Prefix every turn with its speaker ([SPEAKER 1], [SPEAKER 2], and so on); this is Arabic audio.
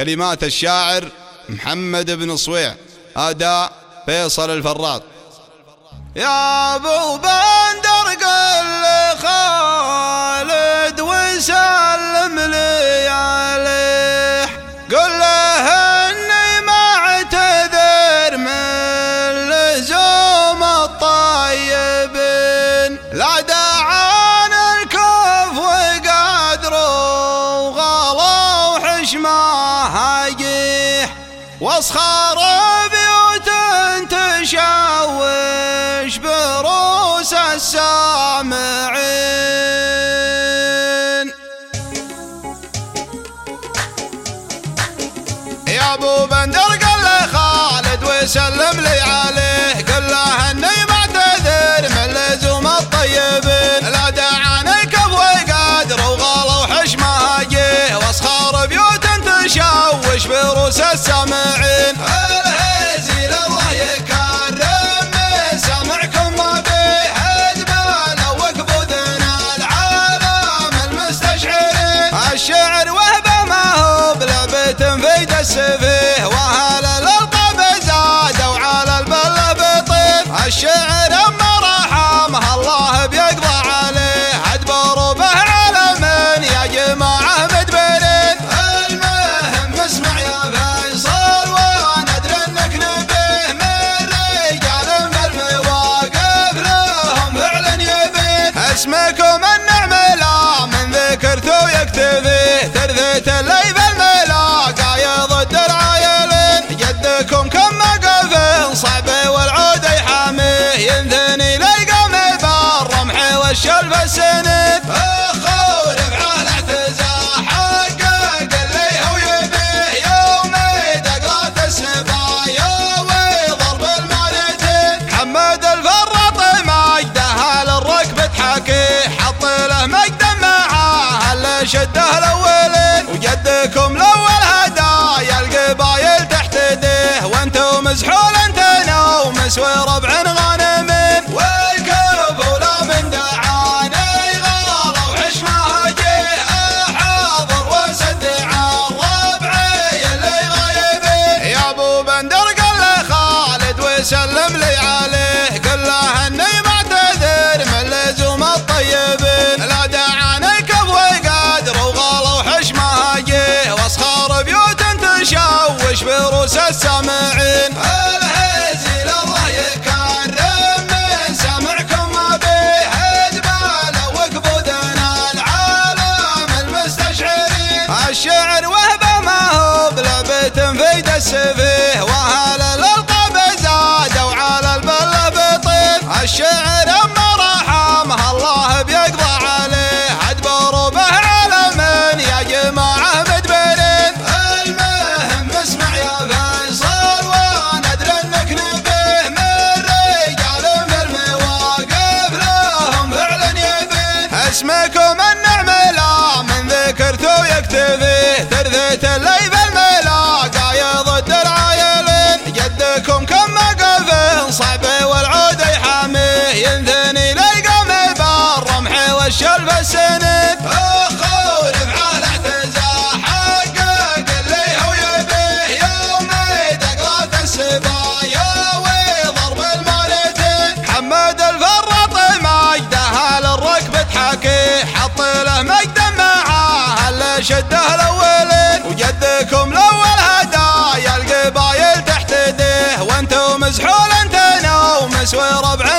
[SPEAKER 1] كلمات الشاعر محمد بن صويع. أداء فيصل الفراط.
[SPEAKER 2] يا أبو بندر! فاصخر بيوت تشوش بروس السامعين. شده لو السفيه وهل الألقاب زاد على البلا بطيف الشعر أما رحمه الله بيقضى عليه. أدبر به على من يا جماعة مدبرين المهم اسمع يا فيصل ادري أنك نبيه. من رجال مرمي المواقف لهم فعلا يبين اسمكم شده الاولين وجدكم الأول هدايا القبايل تحتديه وأنتم مزحول انتنا ومسوي ربعي